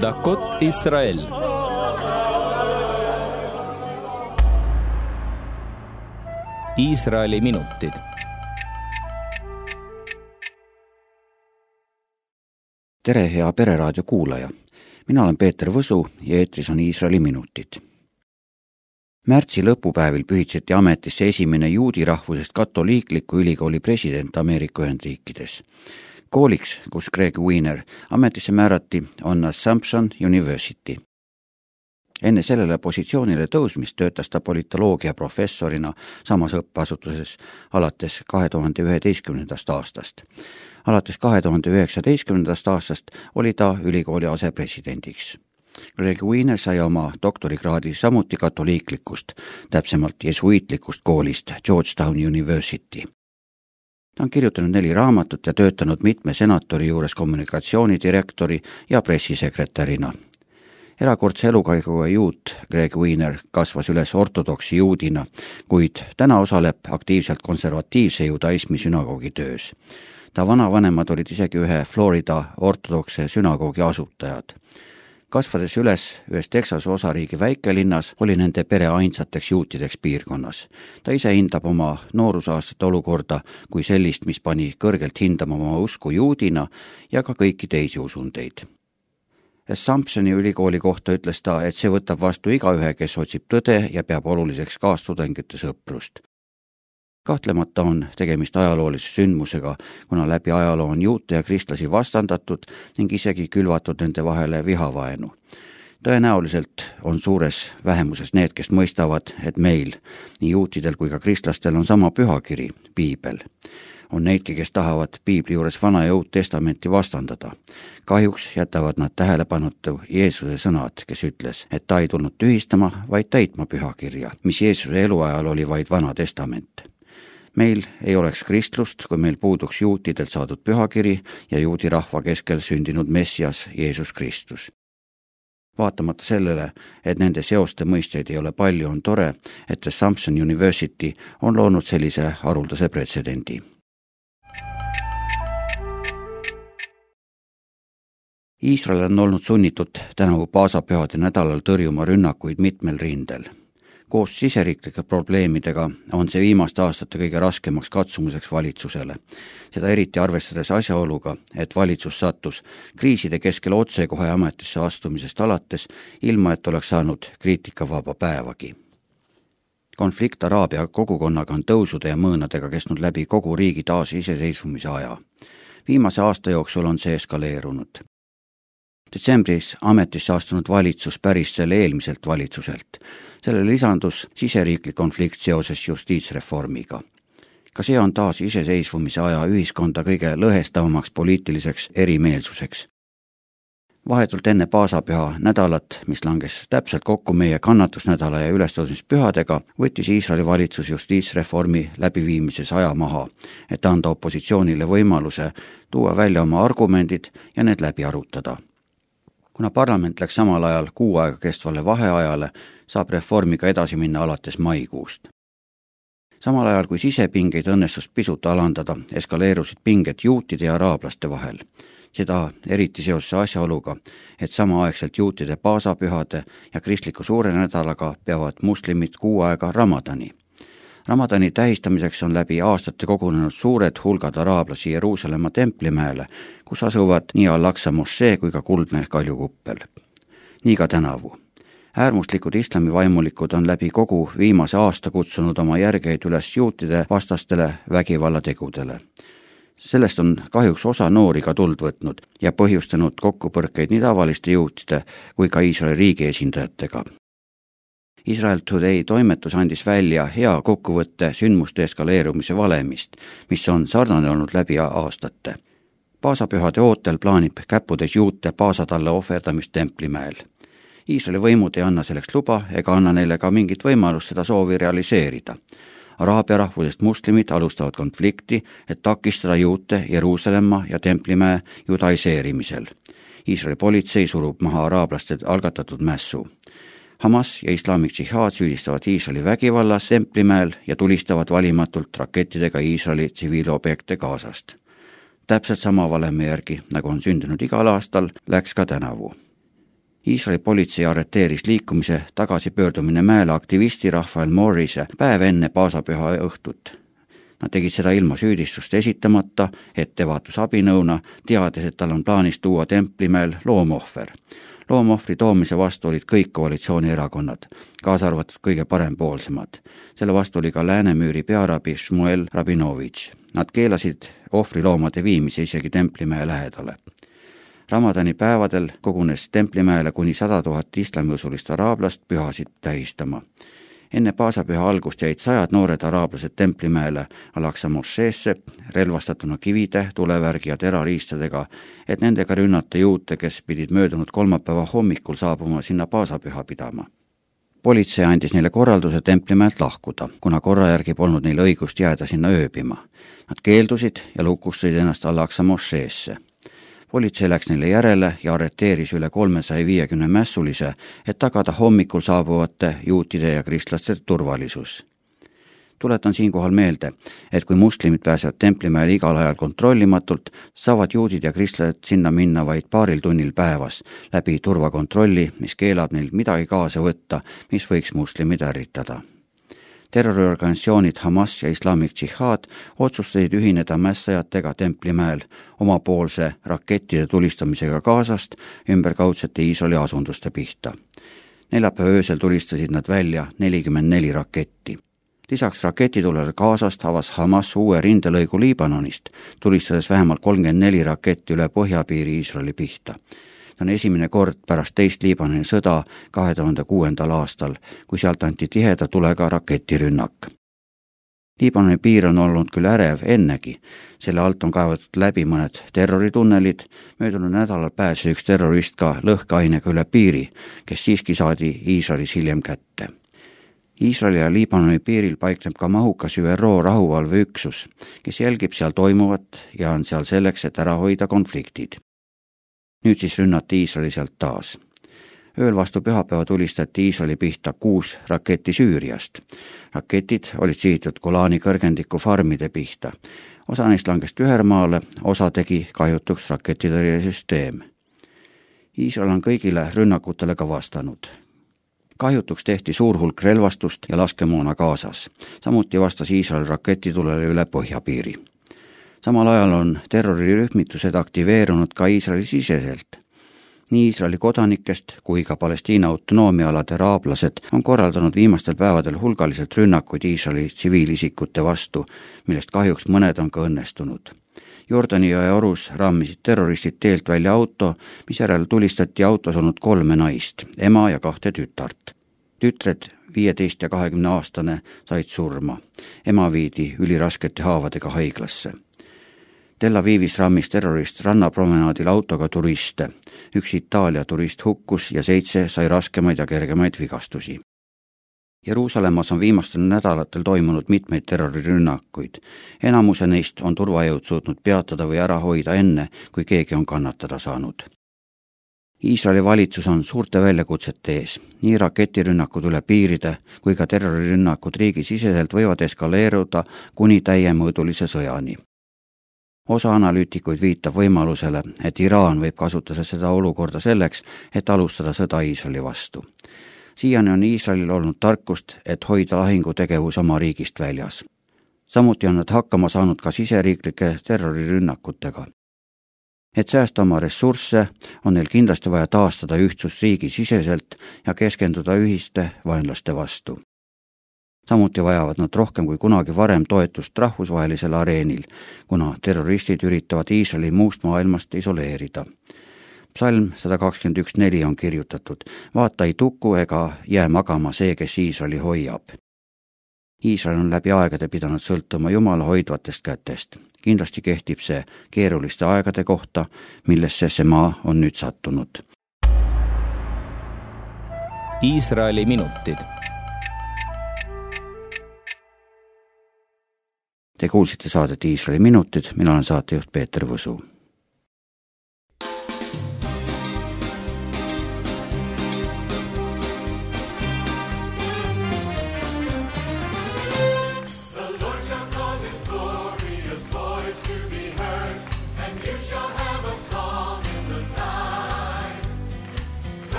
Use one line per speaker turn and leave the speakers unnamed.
דקות ישראל Iisraeli minutid.
tere, hea Pereraadio kuulaja. mina olen Peeter Võsu ja eetris on Iisraeli minutid. märtsi lõpupäevil pühitseti ametisse esimene juudi rahvusest katoliikliku ülikooli president Ameerika Ühendriikides. kooliks, kus Greg Wiener ametisse määrati, on Assumption University enne sellele positsioonile tõusmist töötas ta politoloogia professorina samas õppeasutuses alates kahe tuhande üheteistkümnendast aastast. alates kahe tuhande üheksateistkümnendast aastast oli ta ülikooli asepresidendiks. Greg Wiener sai oma doktorikraadi samuti katoliiklikust, täpsemalt jesuiitlikust koolist Georgetown University ta on kirjutanud neli raamatut ja töötanud mitme senatori juures kommunikatsioonidirektori ja pressisekretärina erakordse elukäiguga juut Greg Wiener kasvas üles ortodoksi juudina, kuid täna osaleb aktiivselt konservatiivse judaismi sünagoogi töös. ta vanavanemad olid isegi ühe Florida ortodokse sünagoogi asutajad. Kasvades üles ühes Texase osariigi väikelinnas, oli nende pere ainsateks juutideks piirkonnas. ta ise hindab oma noorusaastate olukorda kui sellist, mis pani kõrgelt hindama oma usku juudina ja ka kõiki teisi usundeid Assumptioni ülikooli kohta ütles ta, et see võtab vastu igaühe, kes otsib tõde ja peab oluliseks kaastudengite sõprust. Kahtlemata on tegemist ajaloolise sündmusega, kuna läbi ajaloo on juute ja kristlasi vastandatud ning isegi külvatud nende vahele vihavaenu. tõenäoliselt on suures vähemuses need, kes mõistavad, et meil, nii juutidel kui ka kristlastel on sama pühakiri, piibel on neidki, kes tahavad piibli juures Vana ja Uut Testamenti vastandada. kahjuks jätavad nad tähelepanuta Jeesuse sõnad, kes ütles, et ta ei tulnud tühistama, vaid täitma pühakirja, mis Jeesuse eluajal oli vaid Vana Testament meil ei oleks kristlust, kui meil puuduks juutidelt saadud pühakiri ja juudi rahva keskel sündinud Messias Jeesus Kristus vaatamata sellele, et nende seoste mõisteid ei ole palju, on tore, et Samson University on loonud sellise haruldase pretsedendi Iisrael on olnud sunnitud tänavu paasapühade nädalal tõrjuma rünnakuid mitmel rindel. Koos siseriiklike probleemidega on see viimaste aastate kõige raskemaks katsumuseks valitsusele. seda eriti arvestades asjaoluga, et valitsus sattus kriiside keskel otsekohe ametisse astumisest alates, ilma et oleks saanud kriitikavaba päevagi konflikt Araabia kogukonnaga on tõusude ja mõõnadega kestnud läbi kogu riigi taasiseseisvumise aja. viimase aasta jooksul on see eskaleerunud detsembris ametisse astunud valitsus päris selle eelmiselt valitsuselt. sellele lisandus siseriiklik konflikt seoses justiitsreformiga. ka see on taas iseseisvumise aja ühiskonda kõige lõhestavamaks poliitiliseks erimeelsuseks. vahetult enne paasapüha nädalat, mis langes täpselt kokku meie kannatusnädala ja ülestõusmispühadega, võttis Iisraeli valitsus justiitsreformi läbiviimises aja maha, et anda opositsioonile võimaluse tuua välja oma argumendid ja need läbi arutada kuna parlament läks samal ajal kuu aega kestvale vaheajale, saab reformiga edasi minna alates maikuust. samal ajal kui sisepingeid õnnestus pisut alandada, eskaleerusid pinged juutide ja araablaste vahel. seda eriti seoses asjaoluga, et samaaegselt juutide paasapühade ja kristliku suurenädalaga peavad moslemid kuu aega Ramadani Ramadani tähistamiseks on läbi aastate kogunenud suured hulgad araablasi Jeruusalemma templimäele, kus asuvad nii Al-Aqsa mošee kui ka kuldne kaljukuppel. nii ka tänavu. äärmuslikud islamivaimulikud on läbi kogu viimase aasta kutsunud oma järgeid üles juutide vastastele vägivallategudele sellest on kahjuks osa noori ka tuld võtnud ja põhjustanud kokkupõrkeid nii tavaliste juutide kui ka Iisraeli riigi esindajatega. Israel Today toimetus andis välja hea kokkuvõtte sündmuste eskaleerumise valemist, mis on sarnane olnud läbi aastate. paasapühade ootel plaanib käppudes juute paasa talle ohverdamist templimäel. Iisraeli võimud ei anna selleks luba ega anna neile ka mingit võimalust seda soovi realiseerida. Araabia rahvusest moslemid alustavad konflikti, et takistada juute Jeruusalemma ja templimäe judaiseerimisel. Iisraeli politsei surub maha araablaste algatatud mässu Hamas ja Islamic Jihad süüdistavad Iisraeli vägivallas Templimäel ja tulistavad valimatult rakettidega Iisraeli tsiviilobjekte Gazast. täpselt sama valemi järgi, nagu on sündinud igal aastal, läks ka tänavu. Iisraeli politsei arreteeris liikumise tagasipöördumine mäele aktivisti Rafael Morrise päev enne paasapüha õhtut. Nad tegid seda ilma süüdistust esitamata, ettevaatusabinõuna, teades, et tal on plaanis tuua Templimäel loomohver. Loomohvri toomise vastu olid kõik koalitsioonierakonnad, kaasa arvatud kõige parempoolsemad. selle vastu oli ka Läänemüüri pearabi Šmuel Rabinovitš. Nad keelasid ohvriloomade viimise isegi Templimäe lähedale Ramadani päevadel kogunes Templimäele kuni sada tuhat islamiusulist araablast pühasid tähistama. Enne paasapüha algust jäid sajad noored araablased Templimäele Al-Aqsa mošeesse relvastatuna kivide, tulevärgi ja terariistadega, et nendega rünnata juute, kes pidid möödunud kolmapäeva hommikul saabuma sinna paasapüha pidama politsei andis neile korralduse Templimäelt lahkuda, kuna korra järgi polnud neil õigust jääda sinna ööbima. Nad keeldusid ja lukustasid ennast Al-Aqsa mošeesse politsei läks neile järele ja arreteeris üle kolmesaja viiekümne mässulise, et tagada hommikul saabuvate juutide ja kristlaste turvalisus. tuletan siinkohal meelde, et kui moslemid pääsevad templimäele igal ajal kontrollimatult, saavad juudid ja kristlased sinna minna vaid paaril tunnil päevas läbi turvakontrolli, mis keelab neil midagi kaasa võtta, mis võiks moslemid ärritada terroriorganisatsioonid Hamas ja Islamic Jihad otsustasid ühineda mässajatega Templimäel omapoolse rakettide tulistamisega Gazast ümberkaudsete Iisraeli asunduste pihta. neljapäeva öösel tulistasid nad välja nelikümmend neli raketti lisaks raketitulele Gazast avas Hamas uue rindelõigu Liibanonist, tulistades vähemalt kolmkümmend neli raketti üle põhjapiiri Iisraeli pihta see on esimene kord pärast teist Liibanoni sõda kahe tuhande kuuendal aastal, kui sealt anti tiheda tulega raketirünnak. Liibanoni piir on olnud küll ärev ennegi, selle alt on kaevatud läbi mõned terroritunnelid, möödunud nädalal pääses üks terrorist ka lõhkeainega üle piiri, kes siiski saadi Iisraelis hiljem kätte. Iisraeli ja Liibanoni piiril paikneb ka mahukas ÜRO rahuvalveüksus, kes jälgib seal toimuvat ja on seal selleks, et ära hoida konfliktid nüüd siis rünnati Iisraeli sealt taas. ööl vastu pühapäeva tulistati Iisraeli pihta kuus raketti Süüriast. raketid olid sihitud Golani kõrgendiku farmide pihta. osa neist langes tühermaale, osa tegi kahjutuks raketitõrjesüsteem. Iisrael on kõigile rünnakutele ka vastanud kahjutuks tehti suur hulk relvastust ja laskemoona Gazas. samuti vastas Iisrael raketitulele üle põhjapiiri samal ajal on terrorirühmitused aktiveerunud ka Iisraeli siseselt. nii Iisraeli kodanikest kui ka Palestiina autonoomiaalade araablased on korraldanud viimastel päevadel hulgaliselt rünnakuid Iisraeli tsiviilisikute vastu, millest kahjuks mõned on ka õnnestunud. Jordani jõe orus rammisid terroristid teelt välja auto, misjärel tulistati autos olnud kolme naist, ema ja kahte tütart tütred, viieteist ja kahekümne aastane, said surma. ema viidi üliraskete haavadega haiglasse Tel Avivis rammis terrorist rannapromenaadil autoga turiste. üks Itaalia turist hukkus ja seitse sai raskemaid ja kergemaid vigastusi. Jeruusalemmas on viimastel nädalatel toimunud mitmeid terrorirünnakuid. enamuse neist on turvajõud suutnud peatada või ära hoida enne, kui keegi on kannatada saanud. Iisraeli valitsus on suurte väljakutsete ees. nii raketirünnakud üle piiride kui ka terrorirünnakud riigisiseselt võivad eskaleeruda kuni täiemõõdulise sõjani osa analüütikuid viitab võimalusele, et Iraan võib kasutada seda olukorda selleks, et alustada sõda Iisraeli vastu. siiani on Iisraelil olnud tarkust, et hoida lahingutegevus oma riigist väljas. samuti on nad hakkama saanud ka siseriiklike terrorirünnakutega. et säästa oma ressursse, on neil kindlasti vaja taastada ühtsus riigisiseselt ja keskenduda ühiste vaenlaste vastu samuti vajavad nad rohkem kui kunagi varem toetust rahvusvahelisel areenil, kuna terroristid üritavad Iisraeli muust maailmast isoleerida. psalm sada kakskümmend üks neli on kirjutatud, vaata ei tuku ega jää magama see, kes Iisraeli hoiab. Iisrael on läbi aegade pidanud sõltuma Jumala hoidvatest kätest. kindlasti kehtib see keeruliste aegade kohta, millesse see maa on nüüd sattunud.
Iisraeli minutid
Te kuulsite saadet Iisraeli minutid, mina olen saatejuht Peeter Võsu